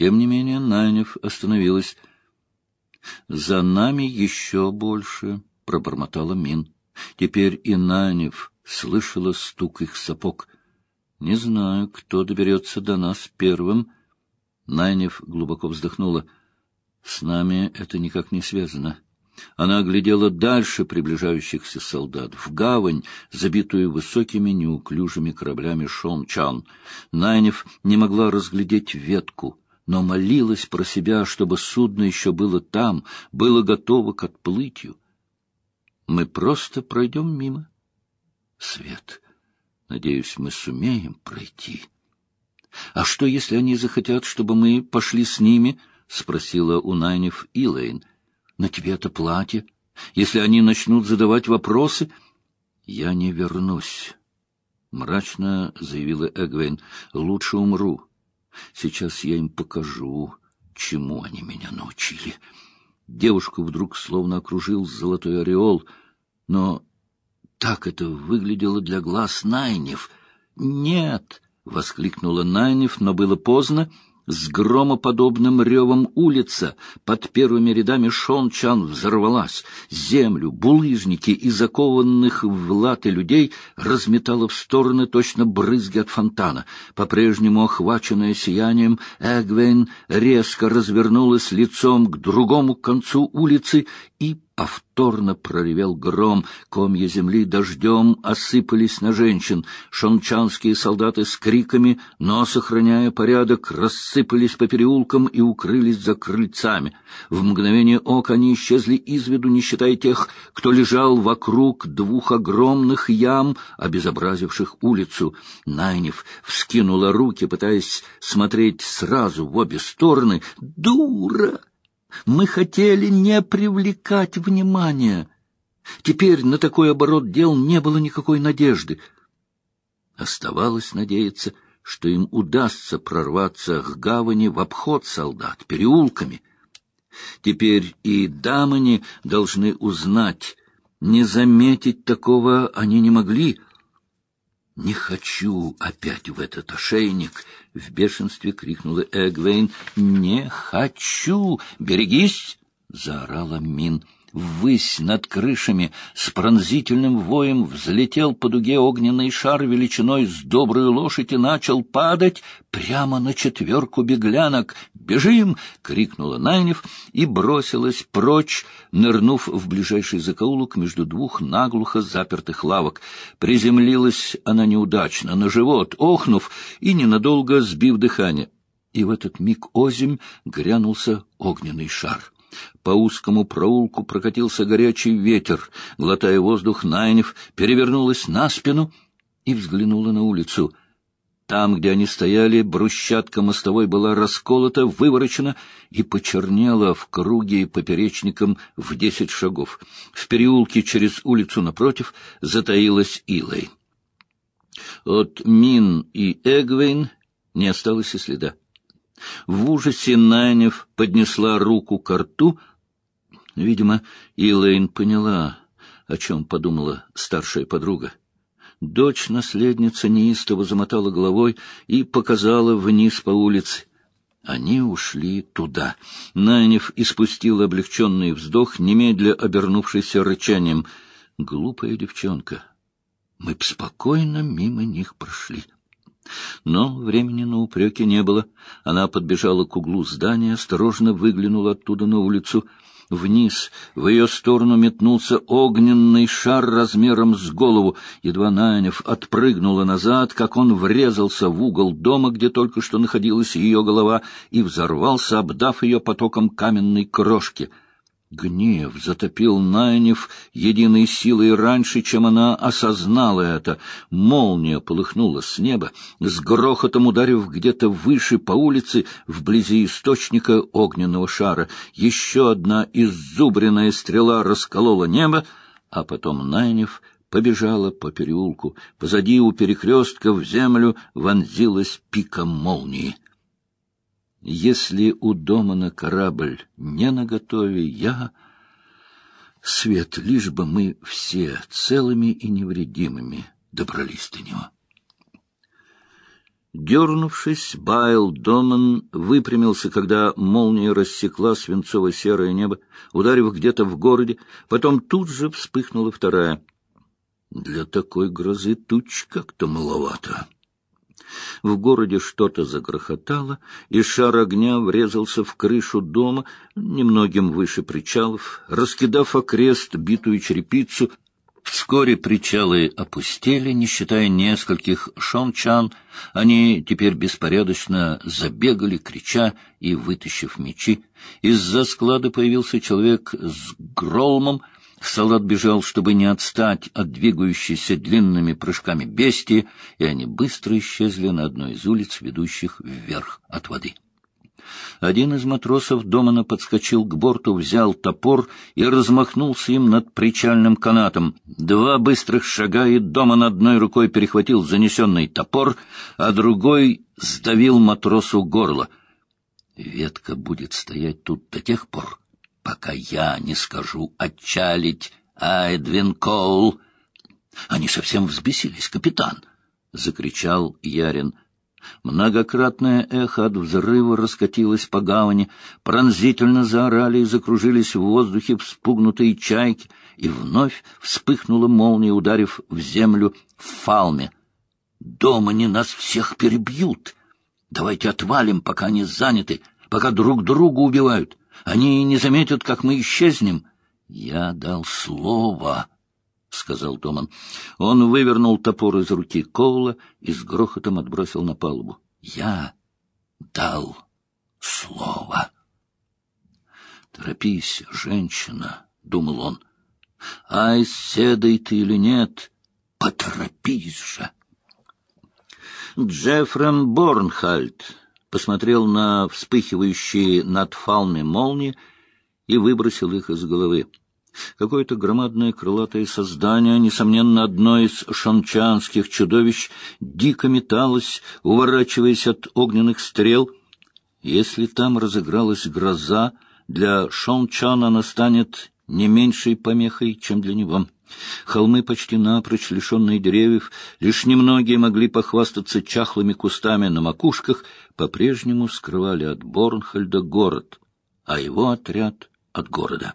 Тем не менее Найнев остановилась. «За нами еще больше», — пробормотала Мин. Теперь и Найнев слышала стук их сапог. «Не знаю, кто доберется до нас первым». Найнев глубоко вздохнула. «С нами это никак не связано». Она глядела дальше приближающихся солдат, в гавань, забитую высокими неуклюжими кораблями Шон-Чан. Найнев не могла разглядеть ветку, но молилась про себя, чтобы судно еще было там, было готово к отплытию. Мы просто пройдем мимо. Свет, надеюсь, мы сумеем пройти. — А что, если они захотят, чтобы мы пошли с ними? — спросила у Найнев Илэйн. — На тебе это платье. Если они начнут задавать вопросы... — Я не вернусь, — мрачно заявила Эгвейн. — Лучше умру. Сейчас я им покажу, чему они меня научили. Девушку вдруг словно окружил золотой ореол, но так это выглядело для глаз Найнев. «Нет!» — воскликнула Найнев, но было поздно. С громоподобным ревом улица под первыми рядами Шончан взорвалась. Землю, булыжники и закованных в латы людей разметало в стороны точно брызги от фонтана. По-прежнему охваченная сиянием, Эгвейн резко развернулась лицом к другому концу улицы и повторно проревел гром, комья земли дождем осыпались на женщин. Шончанские солдаты с криками, но, сохраняя порядок, рассыпались по переулкам и укрылись за крыльцами. В мгновение ока они исчезли из виду, не считая тех, кто лежал вокруг двух огромных ям, обезобразивших улицу. Найнев вскинула руки, пытаясь смотреть сразу в обе стороны. «Дура!» Мы хотели не привлекать внимания. Теперь на такой оборот дел не было никакой надежды. Оставалось надеяться, что им удастся прорваться к гавани в обход солдат, переулками. Теперь и дамани должны узнать, не заметить такого они не могли — «Не хочу опять в этот ошейник!» — в бешенстве крикнула Эгвейн. «Не хочу! Берегись!» — заорала Мин. Ввысь над крышами с пронзительным воем взлетел по дуге огненный шар величиной с добрую лошадь и начал падать прямо на четверку беглянок. «Бежим!» — крикнула Найнев и бросилась прочь, нырнув в ближайший закоулок между двух наглухо запертых лавок. Приземлилась она неудачно, на живот, охнув и ненадолго сбив дыхание. И в этот миг озимь грянулся огненный шар. По узкому проулку прокатился горячий ветер. Глотая воздух, Найнев перевернулась на спину и взглянула на улицу. Там, где они стояли, брусчатка мостовой была расколота, выворочена и почернела в круге поперечником в десять шагов. В переулке через улицу напротив затаилась Илой. От Мин и Эгвейн не осталось и следа. В ужасе Найнев поднесла руку к рту. Видимо, Илэйн поняла, о чем подумала старшая подруга. Дочь-наследница неистово замотала головой и показала вниз по улице. Они ушли туда. Найнев испустил облегченный вздох, немедля обернувшийся рычанием. «Глупая девчонка! Мы б спокойно мимо них прошли». Но времени на упреки не было. Она подбежала к углу здания, осторожно выглянула оттуда на улицу. Вниз, в ее сторону метнулся огненный шар размером с голову. Едва Найнев отпрыгнула назад, как он врезался в угол дома, где только что находилась ее голова, и взорвался, обдав ее потоком каменной крошки — Гнев затопил Найнев единой силой раньше, чем она осознала это. Молния полыхнула с неба, с грохотом ударив где-то выше по улице, вблизи источника огненного шара. Еще одна иззубренная стрела расколола небо, а потом Найнев побежала по переулку. Позади у перекрестка в землю вонзилась пика молнии. Если у дома на корабль не наготове, я... Свет, лишь бы мы все целыми и невредимыми добрались до него. Дернувшись, Байл Доман выпрямился, когда молния рассекла свинцово-серое небо, ударив где-то в городе, потом тут же вспыхнула вторая. Для такой грозы туч как-то маловато. В городе что-то загрохотало, и шар огня врезался в крышу дома, немногим выше причалов, раскидав окрест битую черепицу — Вскоре причалы опустели, не считая нескольких шончан. Они теперь беспорядочно забегали, крича и вытащив мечи. Из-за склада появился человек с гролмом. Солдат бежал, чтобы не отстать от двигающейся длинными прыжками бестии, и они быстро исчезли на одной из улиц, ведущих вверх от воды. Один из матросов Домана подскочил к борту, взял топор и размахнулся им над причальным канатом. Два быстрых шага, и Доман одной рукой перехватил занесенный топор, а другой сдавил матросу горло. Ветка будет стоять тут до тех пор, пока я не скажу отчалить, Айдвин Коул. Они совсем взбесились, капитан, — закричал Ярин. Многократное эхо от взрыва раскатилось по гавани, пронзительно заорали и закружились в воздухе вспугнутые чайки, и вновь вспыхнула молния, ударив в землю в фалме. «Дома они нас всех перебьют! Давайте отвалим, пока они заняты, пока друг друга убивают. Они не заметят, как мы исчезнем. Я дал слово!» — сказал Томан. Он вывернул топор из руки Коула и с грохотом отбросил на палубу. — Я дал слово. — Торопись, женщина, — думал он. — Ай, седай ты или нет, поторопись же. Джеффрем Борнхальд посмотрел на вспыхивающие над фалми молнии и выбросил их из головы. Какое-то громадное крылатое создание, несомненно, одно из шанчанских чудовищ, дико металось, уворачиваясь от огненных стрел. Если там разыгралась гроза, для Шончана она станет не меньшей помехой, чем для него. Холмы почти напрочь, лишенные деревьев, лишь немногие могли похвастаться чахлыми кустами на макушках, по-прежнему скрывали от Борнхольда город, а его отряд — от города.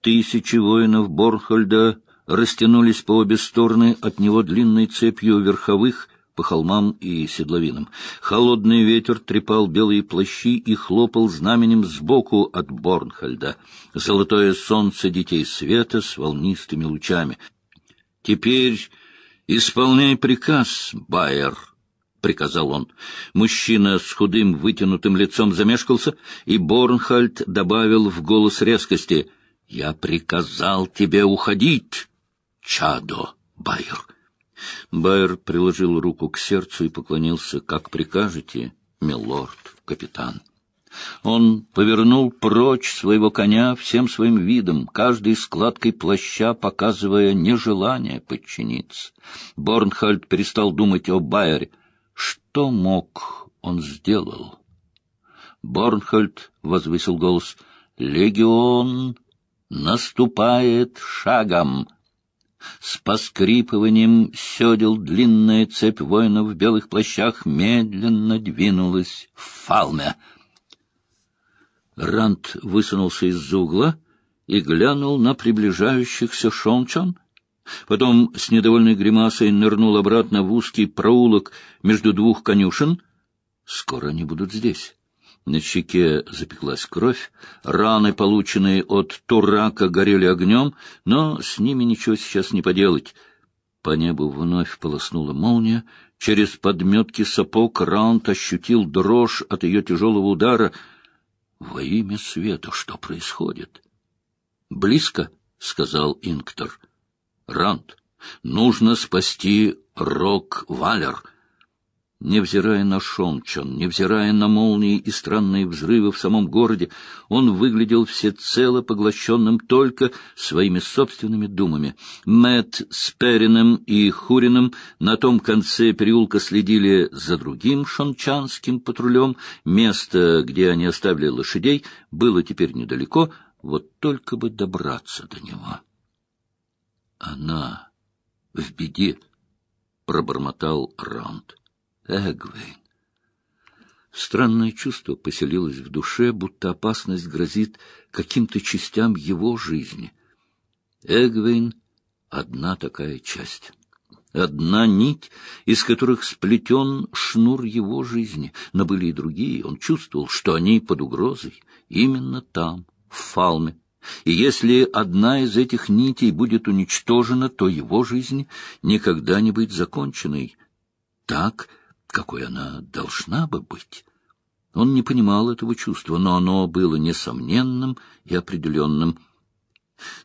Тысячи воинов Борхольда растянулись по обе стороны от него длинной цепью верховых по холмам и седловинам. Холодный ветер трепал белые плащи и хлопал знаменем сбоку от Борнхольда. Золотое солнце детей света с волнистыми лучами. «Теперь исполняй приказ, Байер», — приказал он. Мужчина с худым вытянутым лицом замешкался, и Борнхальд добавил в голос резкости — я приказал тебе уходить, чадо, Байер. Байер приложил руку к сердцу и поклонился. Как прикажете, милорд, капитан. Он повернул прочь своего коня всем своим видом, каждой складкой плаща показывая нежелание подчиниться. Борнхальд перестал думать о Байере. Что мог, он сделал. Борнхальд возвысил голос. «Легион наступает шагом. С поскрипыванием седел длинная цепь воинов в белых плащах медленно двинулась в фалме. Рант высунулся из-за угла и глянул на приближающихся шончан. Потом с недовольной гримасой нырнул обратно в узкий проулок между двух конюшен. Скоро они будут здесь. На щеке запеклась кровь, раны, полученные от турака, горели огнем, но с ними ничего сейчас не поделать. По небу вновь полоснула молния, через подметки сапог Раунд ощутил дрожь от ее тяжелого удара. Во имя света что происходит? — Близко, — сказал Инктор. — Раунд, нужно спасти Рок-Валер. — Невзирая на Шончон, невзирая на молнии и странные взрывы в самом городе, он выглядел всецело поглощенным только своими собственными думами. Мэт с Перином и Хурином на том конце переулка следили за другим шончанским патрулем. Место, где они оставили лошадей, было теперь недалеко, вот только бы добраться до него. Она в беде, — пробормотал Раунд. Эгвейн. Странное чувство поселилось в душе, будто опасность грозит каким-то частям его жизни. Эгвейн — одна такая часть. Одна нить, из которых сплетен шнур его жизни, но были и другие. Он чувствовал, что они под угрозой, именно там, в Фалме. И если одна из этих нитей будет уничтожена, то его жизнь никогда не будет законченной так, какой она должна бы быть. Он не понимал этого чувства, но оно было несомненным и определенным.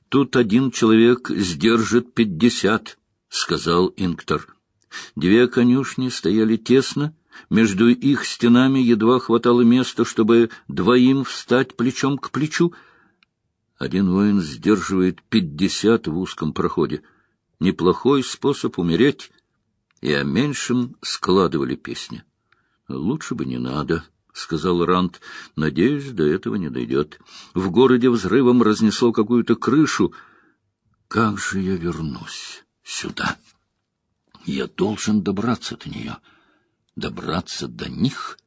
Тут один человек сдержит пятьдесят, — сказал Инктор. Две конюшни стояли тесно, между их стенами едва хватало места, чтобы двоим встать плечом к плечу. Один воин сдерживает пятьдесят в узком проходе. Неплохой способ умереть, и о меньшем складывали песни. «Лучше бы не надо», — сказал Рант. «Надеюсь, до этого не дойдет. В городе взрывом разнесло какую-то крышу. Как же я вернусь?» сюда. Я должен добраться до нее, добраться до них.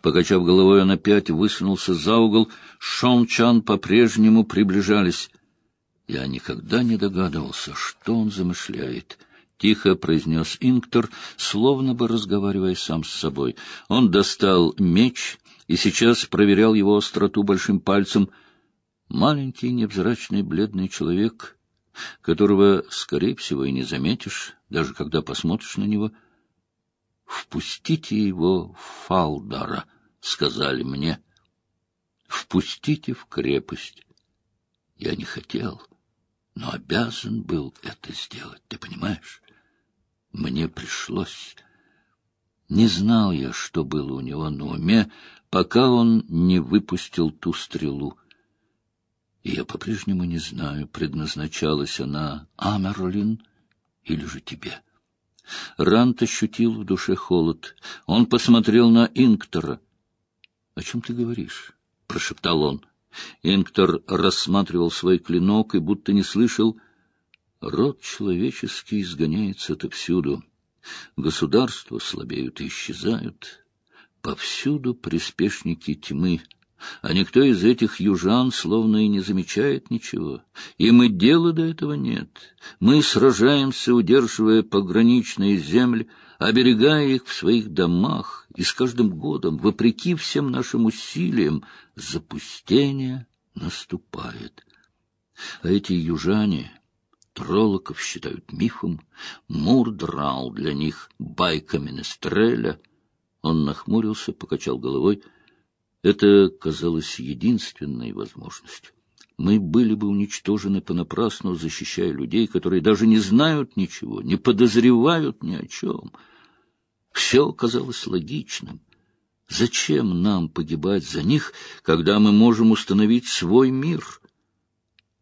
Покачав головой, он опять высунулся за угол. Шон Чан по-прежнему приближались. Я никогда не догадывался, что он замышляет. Тихо произнес Инктор, словно бы разговаривая сам с собой. Он достал меч и сейчас проверял его остроту большим пальцем. Маленький, невзрачный, бледный человек которого, скорее всего, и не заметишь, даже когда посмотришь на него. «Впустите его в Фалдара», — сказали мне. «Впустите в крепость». Я не хотел, но обязан был это сделать, ты понимаешь? Мне пришлось. Не знал я, что было у него на уме, пока он не выпустил ту стрелу. И я по-прежнему не знаю, предназначалась она Амерлин или же тебе. Рант ощутил в душе холод. Он посмотрел на Инктора. — О чем ты говоришь? — прошептал он. Инктор рассматривал свой клинок и будто не слышал. Род человеческий изгоняется отовсюду. Государства слабеют и исчезают. Повсюду приспешники тьмы — а никто из этих южан словно и не замечает ничего. Им и дела до этого нет. Мы сражаемся, удерживая пограничные земли, оберегая их в своих домах, и с каждым годом, вопреки всем нашим усилиям, запустение наступает. А эти южане... Троллоков считают мифом, Мурдрал для них байка Менестреля. Он нахмурился, покачал головой — это казалось единственной возможностью. Мы были бы уничтожены понапрасну, защищая людей, которые даже не знают ничего, не подозревают ни о чем. Все казалось логичным. Зачем нам погибать за них, когда мы можем установить свой мир?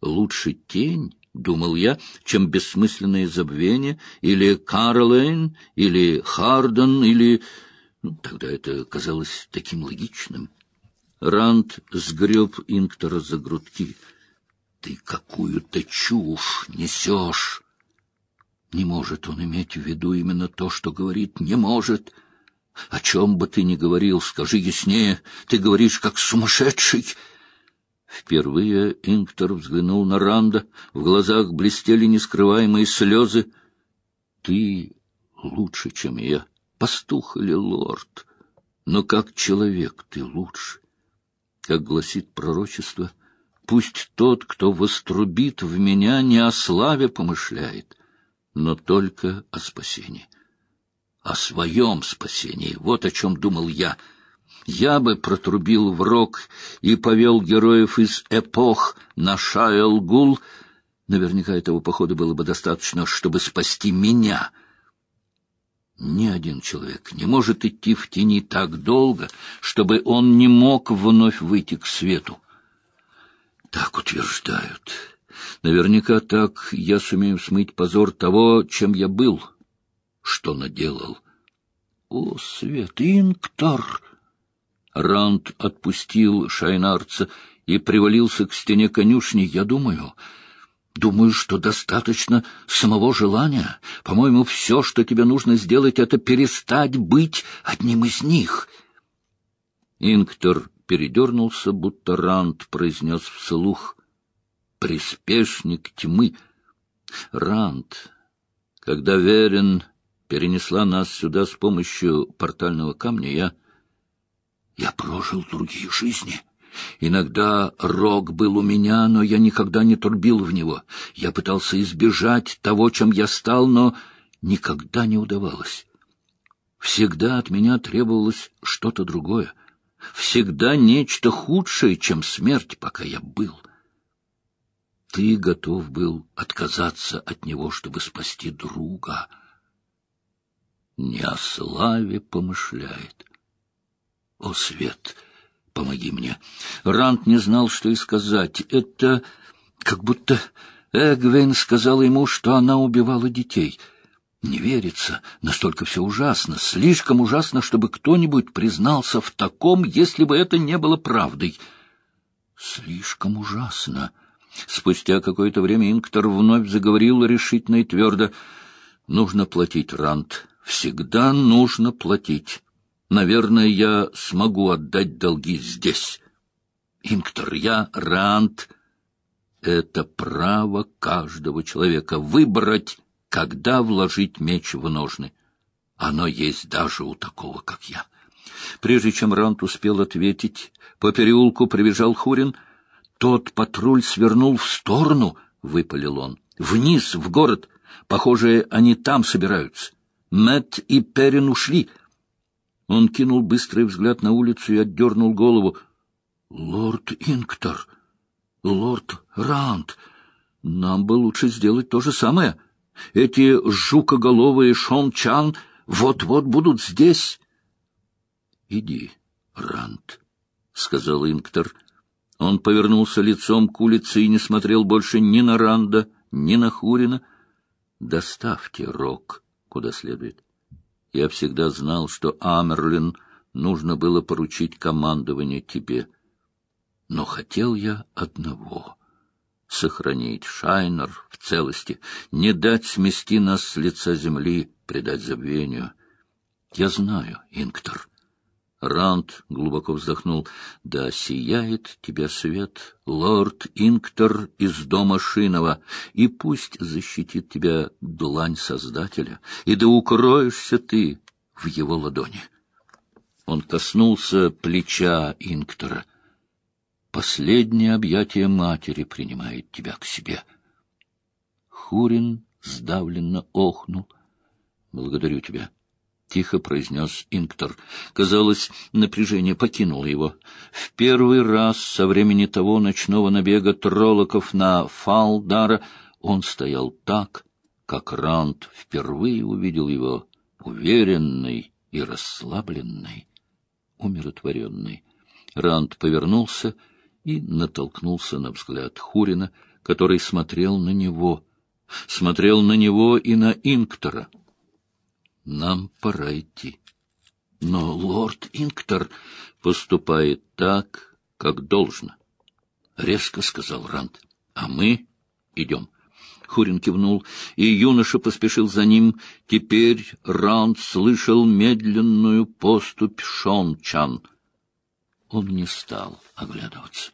Лучше тень, — думал я, — чем бессмысленное забвение, или Каролейн, или Харден, или... Ну, тогда это казалось таким логичным. Ранд сгреб Инктора за грудки. — Ты какую-то чушь несешь! Не может он иметь в виду именно то, что говорит. Не может! О чем бы ты ни говорил, скажи яснее. Ты говоришь, как сумасшедший. Впервые Инктор взглянул на Ранда. В глазах блестели нескрываемые слезы. — Ты лучше, чем я, пастух или лорд, но как человек ты лучше как гласит пророчество, пусть тот, кто вострубит в меня, не о славе помышляет, но только о спасении. О своем спасении, вот о чем думал я. Я бы протрубил в рог и повел героев из эпох на Шаэл-Гул. Наверняка этого похода было бы достаточно, чтобы спасти меня — ни один человек не может идти в тени так долго, чтобы он не мог вновь выйти к свету. Так утверждают. Наверняка так я сумею смыть позор того, чем я был, что наделал. О, свет, Инктор! Ранд отпустил шайнарца и привалился к стене конюшни. Я думаю, Думаю, что достаточно самого желания. По-моему, все, что тебе нужно сделать, это перестать быть одним из них. Инктор передернулся, будто Ранд произнес вслух «Приспешник тьмы». Ранд, когда Верен перенесла нас сюда с помощью портального камня, я... Я прожил другие жизни. Иногда рог был у меня, но я никогда не турбил в него. Я пытался избежать того, чем я стал, но никогда не удавалось. Всегда от меня требовалось что-то другое. Всегда нечто худшее, чем смерть, пока я был. Ты готов был отказаться от него, чтобы спасти друга. Не о славе помышляет. О, свет! — Помоги мне. Рант не знал, что и сказать. Это как будто Эгвейн сказала ему, что она убивала детей. Не верится. Настолько все ужасно. Слишком ужасно, чтобы кто-нибудь признался в таком, если бы это не было правдой. Слишком ужасно. Спустя какое-то время Инктор вновь заговорил решительно и твердо. Нужно платить, Рант. Всегда нужно платить. Наверное, я смогу отдать долги здесь. Инктор, я Рант. Это право каждого человека выбрать, когда вложить меч в ножны. Оно есть даже у такого, как я. Прежде чем Рант успел ответить, по переулку прибежал Хурин. Тот патруль свернул в сторону, — выпалил он. Вниз, в город. Похоже, они там собираются. Мэт и Перин ушли. Он кинул быстрый взгляд на улицу и отдернул голову. — Лорд Инктор, лорд Ранд, нам бы лучше сделать то же самое. Эти жукоголовые Шон-Чан вот-вот будут здесь. — Иди, Ранд, — сказал Инктор. Он повернулся лицом к улице и не смотрел больше ни на Ранда, ни на Хурина. — Доставьте рог куда следует. — я всегда знал, что Амерлин нужно было поручить командование тебе. Но хотел я одного — сохранить Шайнер в целости, не дать смести нас с лица земли, предать забвению. Я знаю, Инктор. Ранд глубоко вздохнул. «Да сияет тебя свет, лорд Инктор из дома Шинова, и пусть защитит тебя длань Создателя, и да укроешься ты в его ладони». Он коснулся плеча Инктора. «Последнее объятие матери принимает тебя к себе». Хурин сдавленно охнул. «Благодарю тебя». — тихо произнес Инктор. Казалось, напряжение покинуло его. В первый раз со времени того ночного набега троллоков на Фалдара он стоял так, как Ранд впервые увидел его уверенный и расслабленный, умиротворенный. Ранд повернулся и натолкнулся на взгляд Хурина, который смотрел на него, смотрел на него и на Инктора — нам пора идти. Но лорд Инктор поступает так, как должно. Резко сказал Ранд. А мы идем. Хурин кивнул, и юноша поспешил за ним. Теперь Ранд слышал медленную поступь Шон Чан. Он не стал оглядываться.